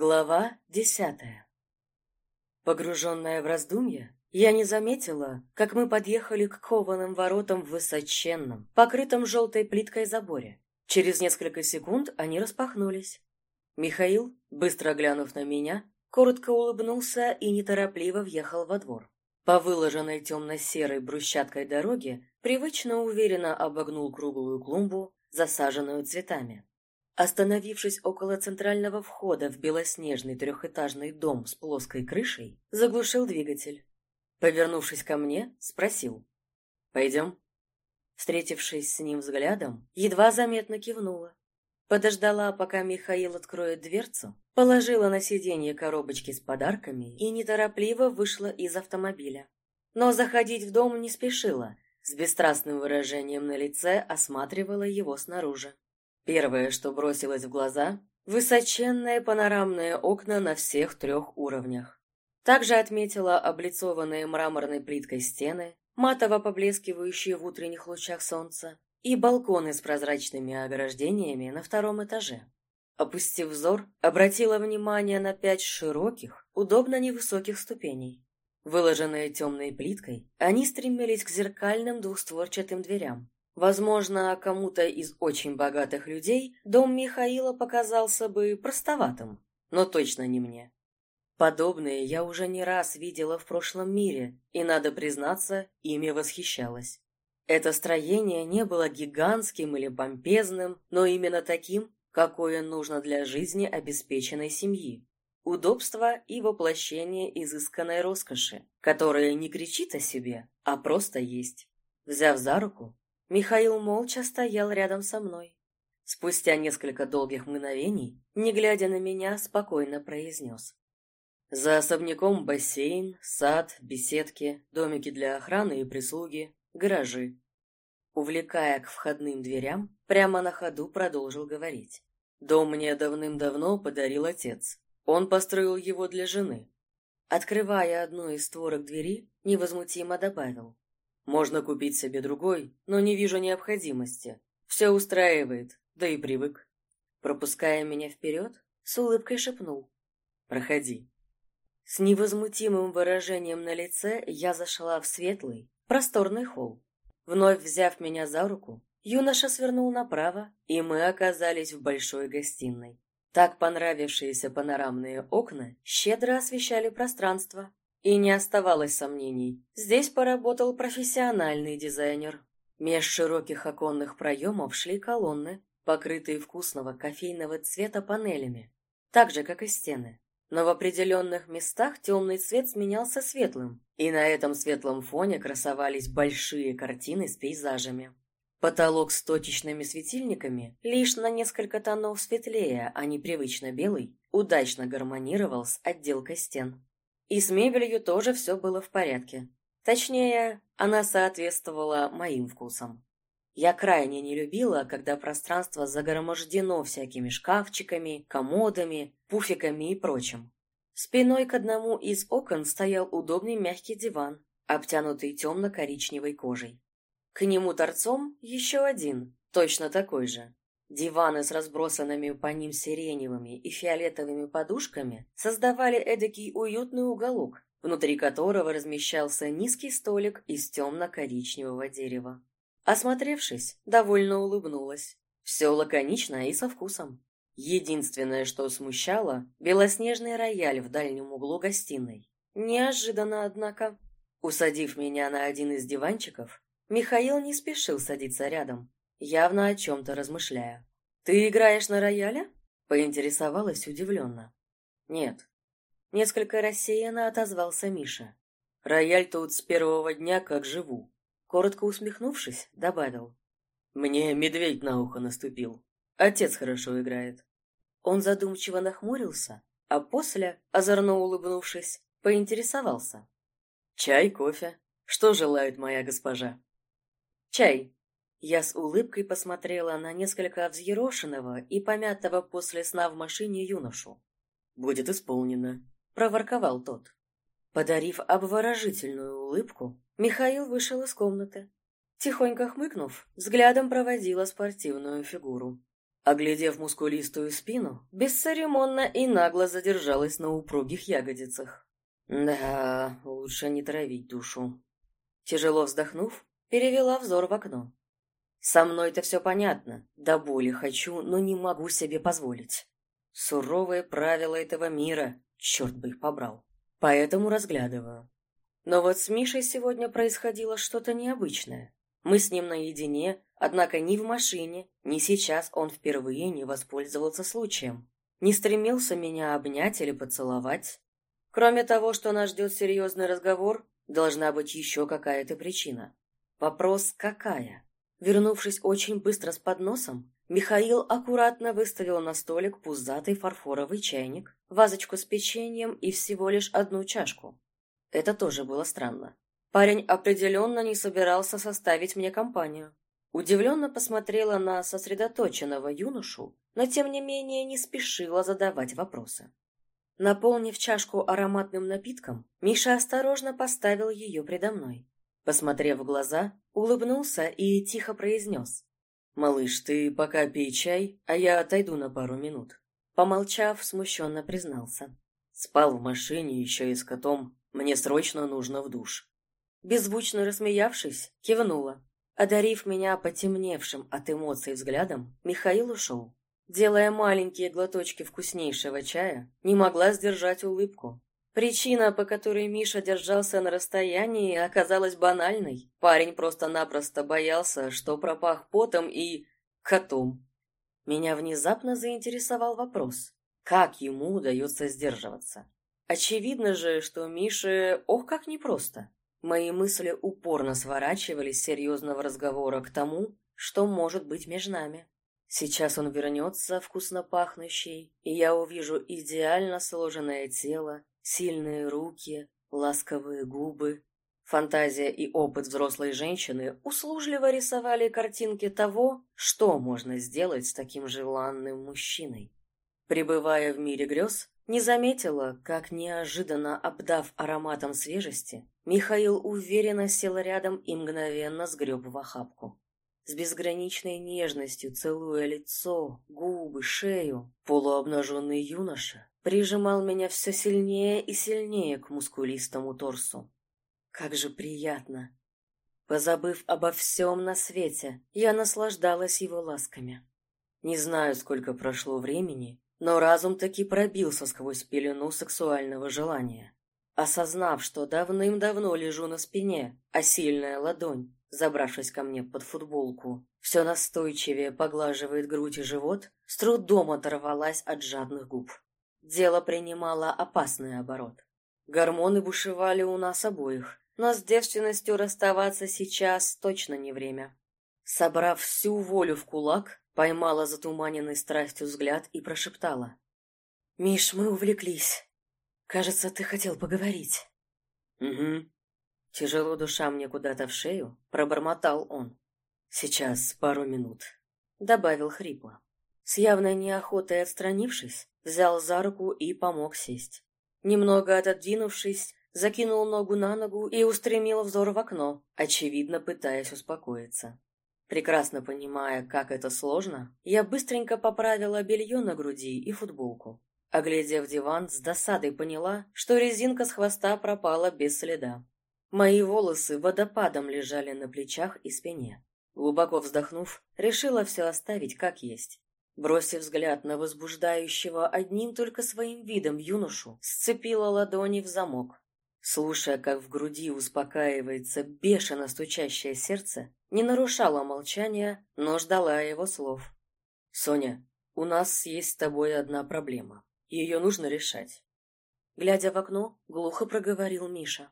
Глава десятая Погруженная в раздумья, я не заметила, как мы подъехали к кованым воротам в высоченном, покрытом желтой плиткой заборе. Через несколько секунд они распахнулись. Михаил, быстро глянув на меня, коротко улыбнулся и неторопливо въехал во двор. По выложенной темно-серой брусчаткой дороге привычно уверенно обогнул круглую клумбу, засаженную цветами. Остановившись около центрального входа в белоснежный трехэтажный дом с плоской крышей, заглушил двигатель. Повернувшись ко мне, спросил. «Пойдем?» Встретившись с ним взглядом, едва заметно кивнула. Подождала, пока Михаил откроет дверцу, положила на сиденье коробочки с подарками и неторопливо вышла из автомобиля. Но заходить в дом не спешила, с бесстрастным выражением на лице осматривала его снаружи. Первое, что бросилось в глаза – высоченные панорамные окна на всех трех уровнях. Также отметила облицованные мраморной плиткой стены, матово поблескивающие в утренних лучах солнца, и балконы с прозрачными ограждениями на втором этаже. Опустив взор, обратила внимание на пять широких, удобно невысоких ступеней. Выложенные темной плиткой, они стремились к зеркальным двухстворчатым дверям. Возможно, кому-то из очень богатых людей дом Михаила показался бы простоватым, но точно не мне. Подобные я уже не раз видела в прошлом мире, и, надо признаться, ими восхищалась. Это строение не было гигантским или помпезным, но именно таким, какое нужно для жизни обеспеченной семьи. Удобство и воплощение изысканной роскоши, которая не кричит о себе, а просто есть. Взяв за руку, Михаил молча стоял рядом со мной. Спустя несколько долгих мгновений, не глядя на меня, спокойно произнес. За особняком бассейн, сад, беседки, домики для охраны и прислуги, гаражи. Увлекая к входным дверям, прямо на ходу продолжил говорить. Дом мне давным-давно подарил отец. Он построил его для жены. Открывая одну из створок двери, невозмутимо добавил. Можно купить себе другой, но не вижу необходимости. Все устраивает, да и привык. Пропуская меня вперед, с улыбкой шепнул. «Проходи». С невозмутимым выражением на лице я зашла в светлый, просторный холл. Вновь взяв меня за руку, юноша свернул направо, и мы оказались в большой гостиной. Так понравившиеся панорамные окна щедро освещали пространство, и не оставалось сомнений, здесь поработал профессиональный дизайнер. Меж широких оконных проемов шли колонны, покрытые вкусного кофейного цвета панелями, так же, как и стены. Но в определенных местах темный цвет сменялся светлым, и на этом светлом фоне красовались большие картины с пейзажами. Потолок с точечными светильниками, лишь на несколько тонов светлее, а не привычно белый, удачно гармонировал с отделкой стен. И с мебелью тоже все было в порядке. Точнее, она соответствовала моим вкусам. Я крайне не любила, когда пространство загромождено всякими шкафчиками, комодами, пуфиками и прочим. Спиной к одному из окон стоял удобный мягкий диван, обтянутый темно-коричневой кожей. К нему торцом еще один, точно такой же. Диваны с разбросанными по ним сиреневыми и фиолетовыми подушками создавали эдакий уютный уголок, внутри которого размещался низкий столик из темно-коричневого дерева. Осмотревшись, довольно улыбнулась. Все лаконично и со вкусом. Единственное, что смущало, белоснежный рояль в дальнем углу гостиной. Неожиданно, однако. Усадив меня на один из диванчиков, Михаил не спешил садиться рядом, явно о чем-то размышляя. «Ты играешь на рояле?» — поинтересовалась удивленно. «Нет». Несколько рассеянно отозвался Миша. «Рояль тут с первого дня как живу». Коротко усмехнувшись, добавил. «Мне медведь на ухо наступил. Отец хорошо играет». Он задумчиво нахмурился, а после, озорно улыбнувшись, поинтересовался. «Чай, кофе? Что желает моя госпожа?» «Чай», я с улыбкой посмотрела на несколько взъерошенного и помятого после сна в машине юношу. «Будет исполнено», — проворковал тот. Подарив обворожительную улыбку, Михаил вышел из комнаты. Тихонько хмыкнув, взглядом проводила спортивную фигуру. Оглядев мускулистую спину, бесцеремонно и нагло задержалась на упругих ягодицах. Да, лучше не травить душу. Тяжело вздохнув, перевела взор в окно. Со мной-то все понятно, до боли хочу, но не могу себе позволить. Суровые правила этого мира, черт бы их побрал. Поэтому разглядываю. Но вот с Мишей сегодня происходило что-то необычное. Мы с ним наедине, однако ни в машине, ни сейчас он впервые не воспользовался случаем. Не стремился меня обнять или поцеловать. Кроме того, что нас ждет серьезный разговор, должна быть еще какая-то причина. Вопрос «какая?». Вернувшись очень быстро с подносом, Михаил аккуратно выставил на столик пузатый фарфоровый чайник, вазочку с печеньем и всего лишь одну чашку. Это тоже было странно. Парень определенно не собирался составить мне компанию. Удивленно посмотрела на сосредоточенного юношу, но тем не менее не спешила задавать вопросы. Наполнив чашку ароматным напитком, Миша осторожно поставил ее предо мной. Посмотрев в глаза, улыбнулся и тихо произнес. «Малыш, ты пока пей чай, а я отойду на пару минут». Помолчав, смущенно признался. «Спал в машине еще и с котом. Мне срочно нужно в душ». Беззвучно рассмеявшись, кивнула. Одарив меня потемневшим от эмоций взглядом, Михаил ушел. Делая маленькие глоточки вкуснейшего чая, не могла сдержать улыбку. Причина, по которой Миша держался на расстоянии, оказалась банальной. Парень просто-напросто боялся, что пропах потом и... котом. Меня внезапно заинтересовал вопрос. Как ему удается сдерживаться? Очевидно же, что Мише, ох, как непросто. Мои мысли упорно сворачивались с серьезного разговора к тому, что может быть между нами. Сейчас он вернется, вкусно пахнущий, и я увижу идеально сложенное тело, сильные руки, ласковые губы. Фантазия и опыт взрослой женщины услужливо рисовали картинки того, что можно сделать с таким желанным мужчиной. Пребывая в мире грез, не заметила, как неожиданно обдав ароматом свежести, Михаил уверенно сел рядом и мгновенно сгреб в охапку с безграничной нежностью целуя лицо, губы, шею. Полуобнаженный юноша прижимал меня все сильнее и сильнее к мускулистому торсу. Как же приятно! Позабыв обо всем на свете, я наслаждалась его ласками. Не знаю, сколько прошло времени, но разум таки пробился сквозь пелену сексуального желания. Осознав, что давным-давно лежу на спине, а сильная ладонь забравшись ко мне под футболку, все настойчивее поглаживает грудь и живот, с трудом оторвалась от жадных губ. Дело принимало опасный оборот. Гормоны бушевали у нас обоих, но с девственностью расставаться сейчас точно не время. Собрав всю волю в кулак, поймала затуманенный страстью взгляд и прошептала. «Миш, мы увлеклись. Кажется, ты хотел поговорить». «Угу», Тяжело душа мне куда-то в шею, пробормотал он. «Сейчас, пару минут», — добавил хрипло. С явной неохотой отстранившись, взял за руку и помог сесть. Немного отодвинувшись, закинул ногу на ногу и устремил взор в окно, очевидно пытаясь успокоиться. Прекрасно понимая, как это сложно, я быстренько поправила белье на груди и футболку. Оглядев диван, с досадой поняла, что резинка с хвоста пропала без следа. Мои волосы водопадом лежали на плечах и спине. Глубоко вздохнув, решила все оставить как есть. Бросив взгляд на возбуждающего одним только своим видом юношу, сцепила ладони в замок. Слушая, как в груди успокаивается бешено стучащее сердце, не нарушала молчания, но ждала его слов. «Соня, у нас есть с тобой одна проблема. Ее нужно решать». Глядя в окно, глухо проговорил Миша.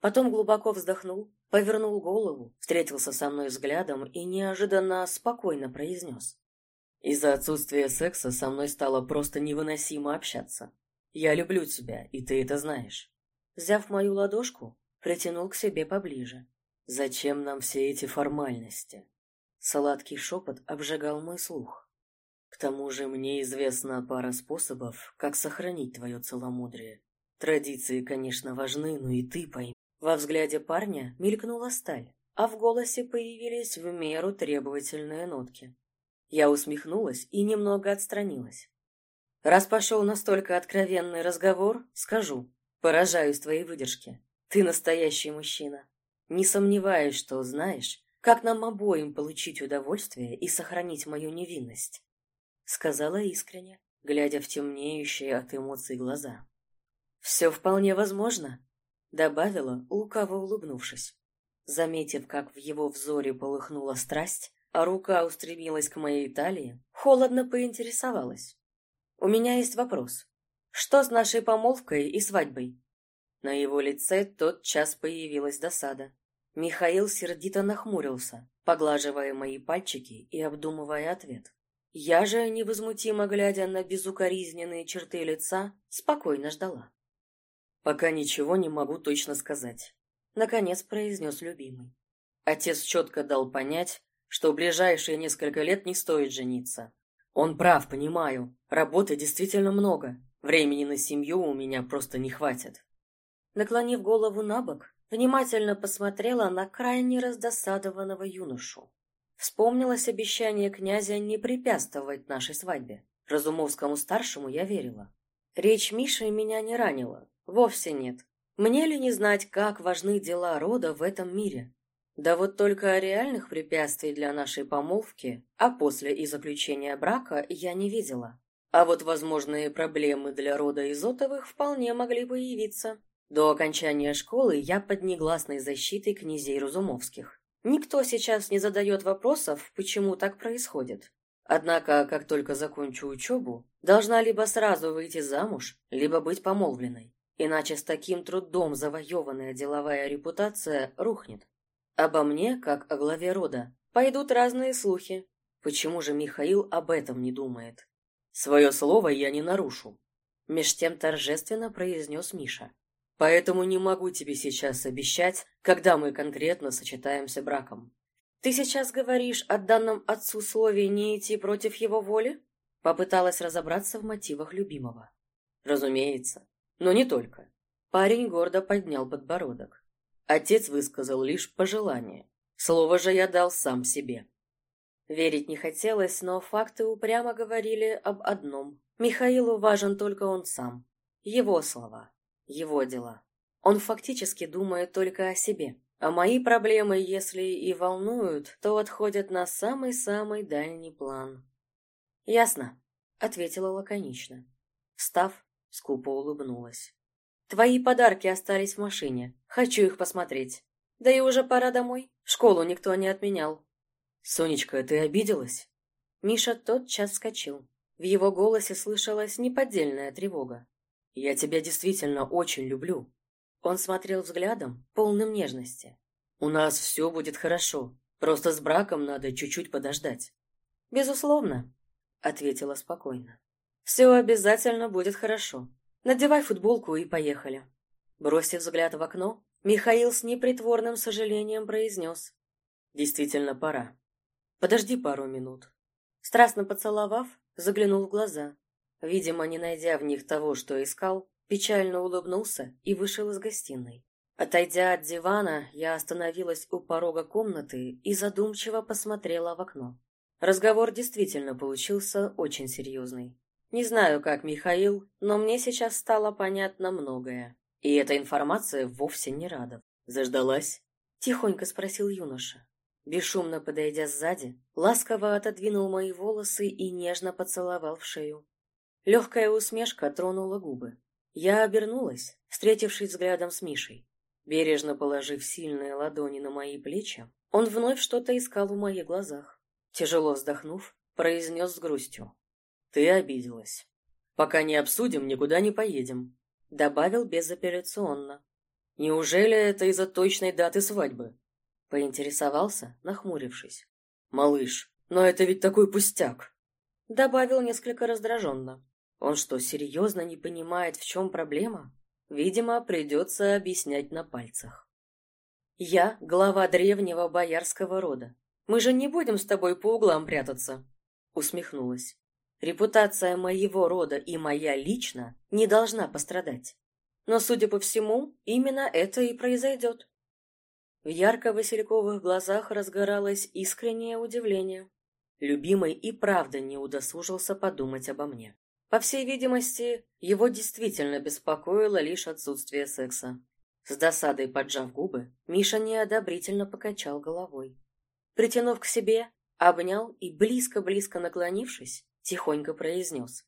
Потом глубоко вздохнул, повернул голову, встретился со мной взглядом и неожиданно спокойно произнес. Из-за отсутствия секса со мной стало просто невыносимо общаться. Я люблю тебя, и ты это знаешь. Взяв мою ладошку, притянул к себе поближе. Зачем нам все эти формальности? Сладкий шепот обжигал мой слух. К тому же мне известна пара способов, как сохранить твое целомудрие. Традиции, конечно, важны, но и ты пойми. Во взгляде парня мелькнула сталь, а в голосе появились в меру требовательные нотки. Я усмехнулась и немного отстранилась. Раз пошел настолько откровенный разговор, скажу, поражаюсь твоей выдержке. Ты настоящий мужчина. Не сомневаюсь, что знаешь, как нам обоим получить удовольствие и сохранить мою невинность. Сказала искренне, глядя в темнеющие от эмоций глаза. «Все вполне возможно», — добавила, лукаво улыбнувшись. Заметив, как в его взоре полыхнула страсть, рука устремилась к моей талии, холодно поинтересовалась. «У меня есть вопрос. Что с нашей помолвкой и свадьбой?» На его лице тот час появилась досада. Михаил сердито нахмурился, поглаживая мои пальчики и обдумывая ответ. Я же, невозмутимо глядя на безукоризненные черты лица, спокойно ждала. «Пока ничего не могу точно сказать», — наконец произнес любимый. Отец четко дал понять, что в ближайшие несколько лет не стоит жениться. Он прав, понимаю. Работы действительно много. Времени на семью у меня просто не хватит. Наклонив голову на бок, внимательно посмотрела на крайне раздосадованного юношу. Вспомнилось обещание князя не препятствовать нашей свадьбе. Разумовскому-старшему я верила. Речь Миши меня не ранила. Вовсе нет. Мне ли не знать, как важны дела рода в этом мире? Да вот только реальных препятствий для нашей помолвки, а после и заключения брака я не видела. А вот возможные проблемы для рода Изотовых вполне могли появиться. До окончания школы я под негласной защитой князей Разумовских. Никто сейчас не задает вопросов, почему так происходит. Однако, как только закончу учебу, должна либо сразу выйти замуж, либо быть помолвленной. Иначе с таким трудом завоеванная деловая репутация рухнет. Обо мне, как о главе рода, пойдут разные слухи. Почему же Михаил об этом не думает? Свое слово я не нарушу. Меж тем торжественно произнес Миша. Поэтому не могу тебе сейчас обещать, когда мы конкретно сочетаемся браком. Ты сейчас говоришь о данном отцу слове не идти против его воли? Попыталась разобраться в мотивах любимого. Разумеется, но не только. Парень гордо поднял подбородок. Отец высказал лишь пожелание. Слово же я дал сам себе. Верить не хотелось, но факты упрямо говорили об одном. Михаилу важен только он сам. Его слова, его дела. Он фактически думает только о себе. А мои проблемы, если и волнуют, то отходят на самый-самый дальний план. «Ясно», — ответила лаконично. Встав, скупо улыбнулась. Твои подарки остались в машине. Хочу их посмотреть. Да и уже пора домой. Школу никто не отменял. Сонечка, ты обиделась? Миша тотчас вскочил. В его голосе слышалась неподдельная тревога. Я тебя действительно очень люблю. Он смотрел взглядом, полным нежности. У нас все будет хорошо. Просто с браком надо чуть-чуть подождать. Безусловно, ответила спокойно. Все обязательно будет хорошо. Надевай футболку и поехали. Бросив взгляд в окно, Михаил с непритворным сожалением произнес. Действительно пора. Подожди пару минут. Страстно поцеловав, заглянул в глаза. Видимо, не найдя в них того, что искал, печально улыбнулся и вышел из гостиной. Отойдя от дивана, я остановилась у порога комнаты и задумчиво посмотрела в окно. Разговор действительно получился очень серьезный. Не знаю, как Михаил, но мне сейчас стало понятно многое. И эта информация вовсе не рада. «Заждалась?» — тихонько спросил юноша. Бесшумно подойдя сзади, ласково отодвинул мои волосы и нежно поцеловал в шею. Легкая усмешка тронула губы. Я обернулась, встретившись взглядом с Мишей. Бережно положив сильные ладони на мои плечи, он вновь что-то искал в моих глазах. Тяжело вздохнув, произнес с грустью. Ты обиделась. Пока не обсудим, никуда не поедем. Добавил безапелляционно. Неужели это из-за точной даты свадьбы? Поинтересовался, нахмурившись. Малыш, но это ведь такой пустяк. Добавил несколько раздраженно. Он что, серьезно не понимает, в чем проблема? Видимо, придется объяснять на пальцах. Я глава древнего боярского рода. Мы же не будем с тобой по углам прятаться. Усмехнулась. Репутация моего рода и моя лично не должна пострадать. Но, судя по всему, именно это и произойдет. В ярко-васильковых глазах разгоралось искреннее удивление. любимый и правда не удосужился подумать обо мне. По всей видимости, его действительно беспокоило лишь отсутствие секса. С досадой поджав губы, Миша неодобрительно покачал головой. Притянув к себе, обнял и, близко-близко наклонившись, тихонько произнес.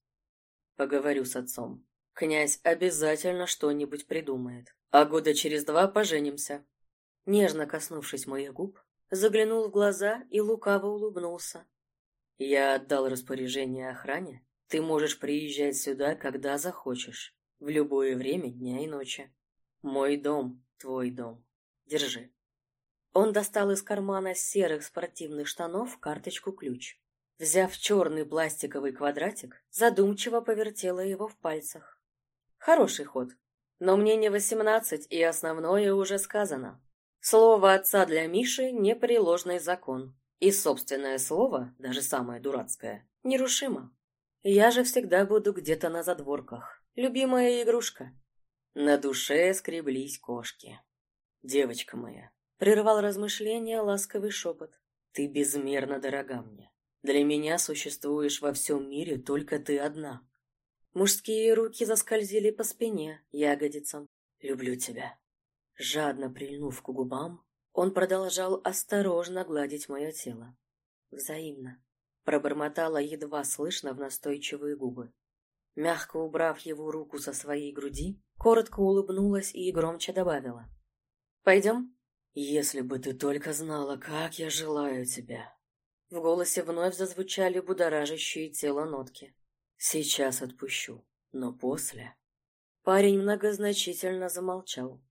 «Поговорю с отцом. Князь обязательно что-нибудь придумает, а года через два поженимся». Нежно коснувшись моих губ, заглянул в глаза и лукаво улыбнулся. «Я отдал распоряжение охране. Ты можешь приезжать сюда, когда захочешь, в любое время дня и ночи. Мой дом, твой дом. Держи». Он достал из кармана серых спортивных штанов карточку-ключ. Взяв черный пластиковый квадратик, задумчиво повертела его в пальцах. Хороший ход. Но мне не восемнадцать, и основное уже сказано. Слово отца для Миши – непреложный закон. И собственное слово, даже самое дурацкое, нерушимо. Я же всегда буду где-то на задворках. Любимая игрушка. На душе скреблись кошки. Девочка моя, прервал размышления ласковый шепот. Ты безмерно дорога мне. Для меня существуешь во всем мире только ты одна. Мужские руки заскользили по спине, ягодицам. Люблю тебя. Жадно прильнув к губам, он продолжал осторожно гладить мое тело. Взаимно. Пробормотала едва слышно в настойчивые губы. Мягко убрав его руку со своей груди, коротко улыбнулась и громче добавила. «Пойдем?» «Если бы ты только знала, как я желаю тебя!» В голосе вновь зазвучали будоражащие тело нотки. «Сейчас отпущу, но после...» Парень многозначительно замолчал.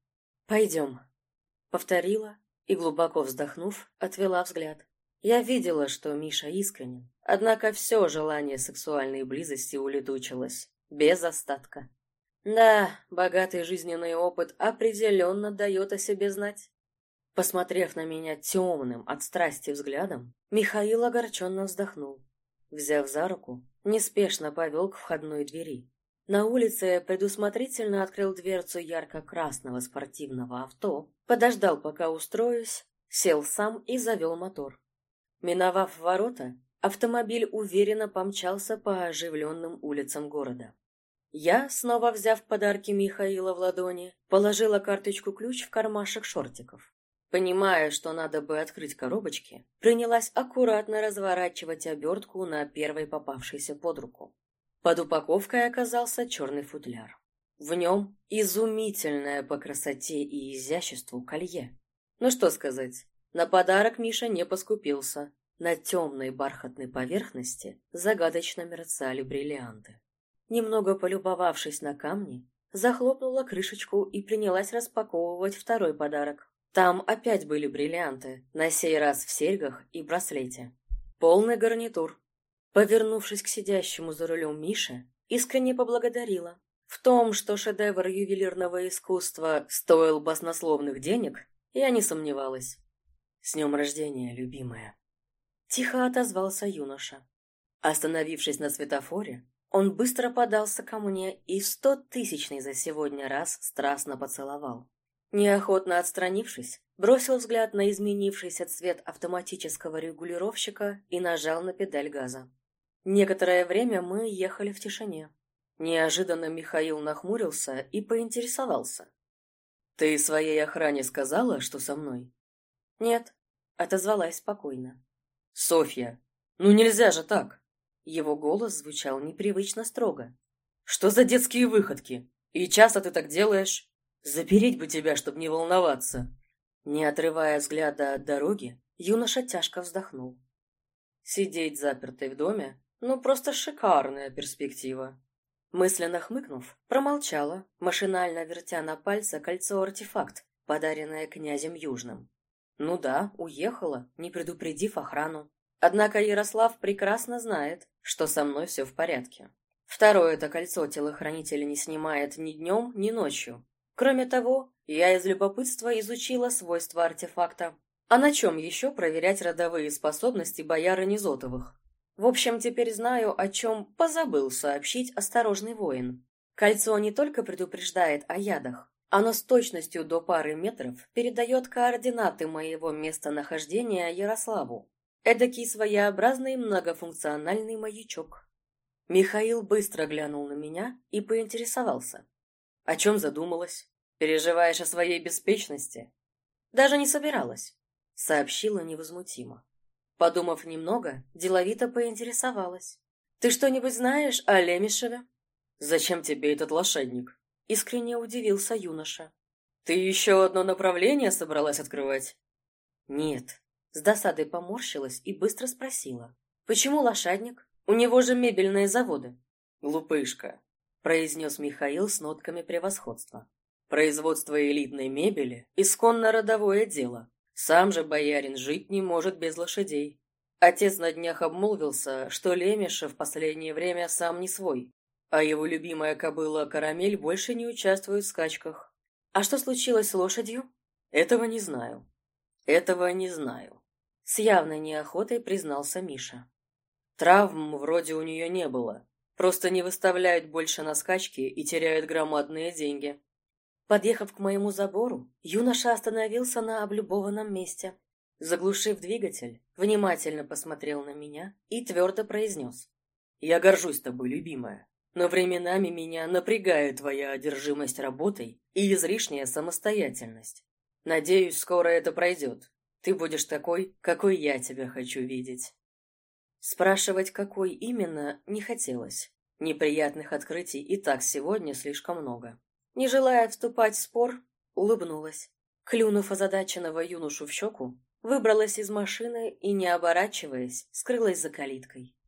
«Пойдем», — повторила и, глубоко вздохнув, отвела взгляд. Я видела, что Миша искренен, однако все желание сексуальной близости улетучилось, без остатка. Да, богатый жизненный опыт определенно дает о себе знать. Посмотрев на меня темным от страсти взглядом, Михаил огорченно вздохнул. Взяв за руку, неспешно повел к входной двери. На улице предусмотрительно открыл дверцу ярко-красного спортивного авто, подождал, пока устроюсь, сел сам и завел мотор. Миновав ворота, автомобиль уверенно помчался по оживленным улицам города. Я, снова взяв подарки Михаила в ладони, положила карточку-ключ в кармашек шортиков. Понимая, что надо бы открыть коробочки, принялась аккуратно разворачивать обертку на первой попавшейся под руку. Под упаковкой оказался черный футляр. В нем изумительное по красоте и изяществу колье. Ну что сказать, на подарок Миша не поскупился. На темной бархатной поверхности загадочно мерцали бриллианты. Немного полюбовавшись на камни, захлопнула крышечку и принялась распаковывать второй подарок. Там опять были бриллианты, на сей раз в серьгах и браслете. Полный гарнитур. Повернувшись к сидящему за рулем Мише, искренне поблагодарила. В том, что шедевр ювелирного искусства стоил баснословных денег, я не сомневалась. «С днем рождения, любимая!» Тихо отозвался юноша. Остановившись на светофоре, он быстро подался ко мне и в сто тысячный за сегодня раз страстно поцеловал. Неохотно отстранившись, бросил взгляд на изменившийся цвет автоматического регулировщика и нажал на педаль газа. Некоторое время мы ехали в тишине. Неожиданно Михаил нахмурился и поинтересовался. «Ты своей охране сказала, что со мной?» «Нет», — отозвалась спокойно. «Софья, ну нельзя же так!» Его голос звучал непривычно строго. «Что за детские выходки? И часто ты так делаешь?» Запереть бы тебя, чтобы не волноваться. Не отрывая взгляда от дороги, юноша тяжко вздохнул. Сидеть запертой в доме? Ну, просто шикарная перспектива. Мысленно хмыкнув, промолчала, машинально вертя на пальце кольцо-артефакт, подаренное князем Южным. Ну да, уехала, не предупредив охрану. Однако Ярослав прекрасно знает, что со мной все в порядке. Второе это кольцо телохранитель не снимает ни днем, ни ночью, Кроме того, я из любопытства изучила свойства артефакта. А на чем еще проверять родовые способности бояры Низотовых? В общем, теперь знаю, о чем позабыл сообщить осторожный воин. Кольцо не только предупреждает о ядах, оно с точностью до пары метров передает координаты моего местонахождения Ярославу. Эдакий своеобразный многофункциональный маячок. Михаил быстро глянул на меня и поинтересовался. «О чем задумалась? Переживаешь о своей беспечности?» «Даже не собиралась», — сообщила невозмутимо. Подумав немного, деловито поинтересовалась. «Ты что-нибудь знаешь о Лемешеве?» «Зачем тебе этот лошадник?» — искренне удивился юноша. «Ты еще одно направление собралась открывать?» «Нет», — с досадой поморщилась и быстро спросила. «Почему лошадник? У него же мебельные заводы». «Глупышка», — произнес Михаил с нотками превосходства. «Производство элитной мебели — исконно родовое дело. Сам же боярин жить не может без лошадей. Отец на днях обмолвился, что Лемеша в последнее время сам не свой, а его любимая кобыла Карамель больше не участвует в скачках. А что случилось с лошадью? Этого не знаю. Этого не знаю. С явной неохотой признался Миша. Травм вроде у нее не было. Просто не выставляют больше на скачки и теряют громадные деньги. Подъехав к моему забору, юноша остановился на облюбованном месте. Заглушив двигатель, внимательно посмотрел на меня и твердо произнес. «Я горжусь тобой, любимая, но временами меня напрягает твоя одержимость работой и излишняя самостоятельность. Надеюсь, скоро это пройдет. Ты будешь такой, какой я тебя хочу видеть». Спрашивать, какой именно, не хотелось. Неприятных открытий и так сегодня слишком много. Не желая вступать в спор, улыбнулась. Клюнув озадаченного юношу в щеку, выбралась из машины и, не оборачиваясь, скрылась за калиткой.